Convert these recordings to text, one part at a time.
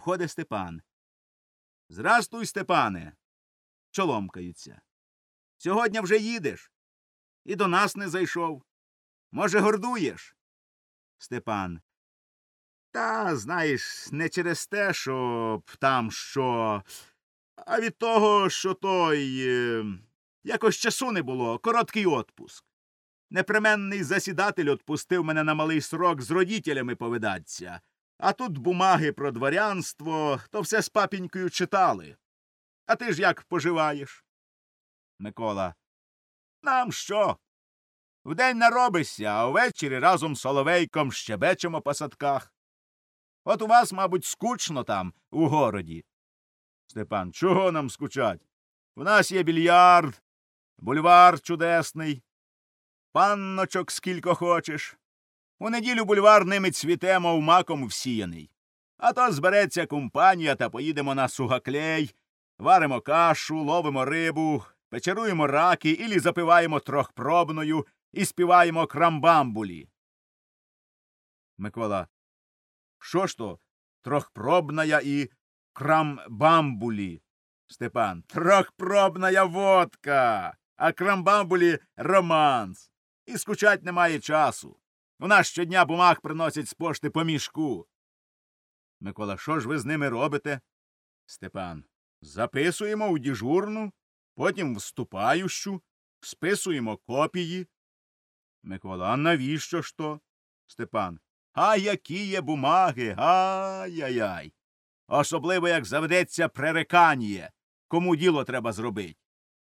Входить Степан. Здрастуй, Степане. Чоломкаються. Сьогодні вже їдеш. І до нас не зайшов. Може, гордуєш? Степан. Та, знаєш, не через те, що там що, а від того, що той. Е, якось часу не було, короткий отпуск. Непременний засідатель отпустив мене на малий срок з родітелями повидаться. А тут бумаги про дворянство, то все з папінькою читали. А ти ж як поживаєш? Микола. Нам що? Вдень наробишся, а ввечері разом з соловейком щебечемо по садках. От у вас, мабуть, скучно там, у городі. Степан, чого нам скучать? У нас є більярд, бульвар чудесний, панночок скільки хочеш. У неділю бульвар ними цвіте, мов маком всіяний. А то збереться компанія та поїдемо на сугаклей, варимо кашу, ловимо рибу, печеруємо раки ілі запиваємо трохпробною і співаємо крамбамбулі. Микола. Що ж то? Трохпробная і крамбамбулі. Степан. Трохпробная водка, а крамбамбулі романс. І скучать немає часу. У нас щодня бумаг приносять з пошти по мішку. Микола, що ж ви з ними робите? Степан. Записуємо у діжурну, потім вступающу, списуємо копії. Микола, а навіщо ж то? Степан. А які є бумаги? Ай-яй-яй. Особливо, як заведеться пререкання, кому діло треба зробити.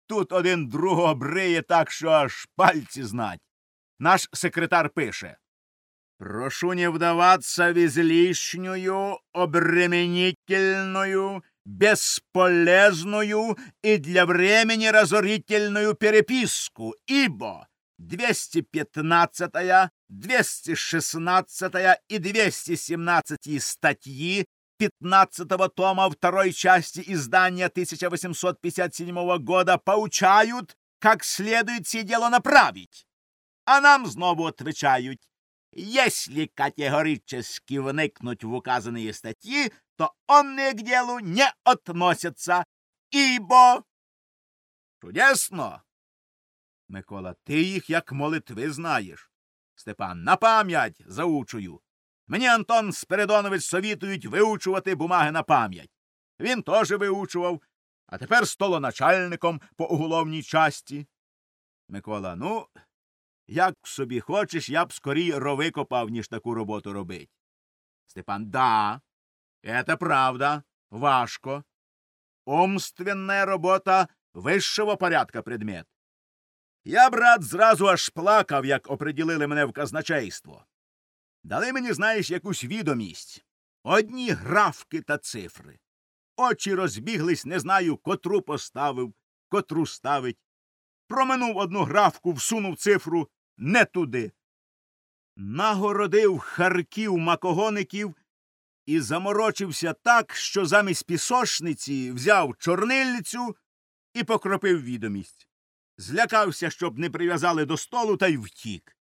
Тут один другого бриє так, що аж пальці знать. Наш секретар пише. Прошу не вдаваться в излишнюю, обременительную, бесполезную и для времени разорительную переписку, ибо 215, 216 и 217 статьи 15 тома второй части издания 1857 года поучают, как следует все дело направить. А нам знову отвечают, если категорически вникнуть в указанные статьи, то онные к делу не относятся, ибо... Чудесно! Микола, ти їх як молитви знаєш. Степан, на пам'ять заучую. Мені Антон Спиридонович совітують виучувати бумаги на пам'ять. Він теж виучував, а тепер столоначальником по уголовній часті. Микола, ну, як собі хочеш, я б скорій рови копав, ніж таку роботу робить. Степан, да, это правда, важко. Умственная робота вищого порядка предмет. Я, брат, зразу аж плакав, як оприділили мене в казначейство. Дали мені, знаєш, якусь відомість. Одні графки та цифри. Очі розбіглись, не знаю, котру поставив, котру ставить. Проминув одну графку, всунув цифру не туди. Нагородив харків макогоників і заморочився так, що замість пісошниці взяв чорнильницю і покропив відомість. Злякався, щоб не прив'язали до столу, та й втік.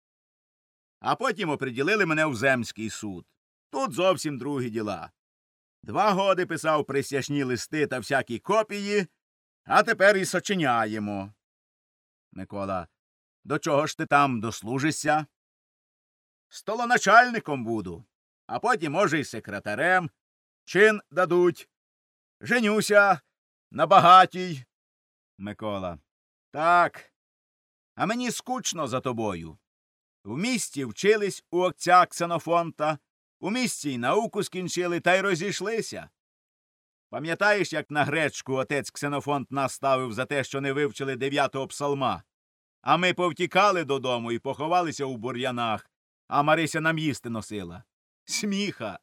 А потім оприділили мене в земський суд. Тут зовсім другі діла. Два годи писав присяжні листи та всякі копії, а тепер і сочиняємо. Микола. До чого ж ти там дослужишся? Столоначальником буду, а потім, може, й секретарем. Чин дадуть. Женюся на багатій. Микола. Так. А мені скучно за тобою. В місті вчились у отця Ксенофонта, у місті й науку скінчили та й розійшлися. Пам'ятаєш, як на гречку отець Ксенофонт нас ставив за те, що не вивчили дев'ятого псалма? А ми повтікали додому і поховалися у бур'янах, а Марися нам їсти носила. Сміха.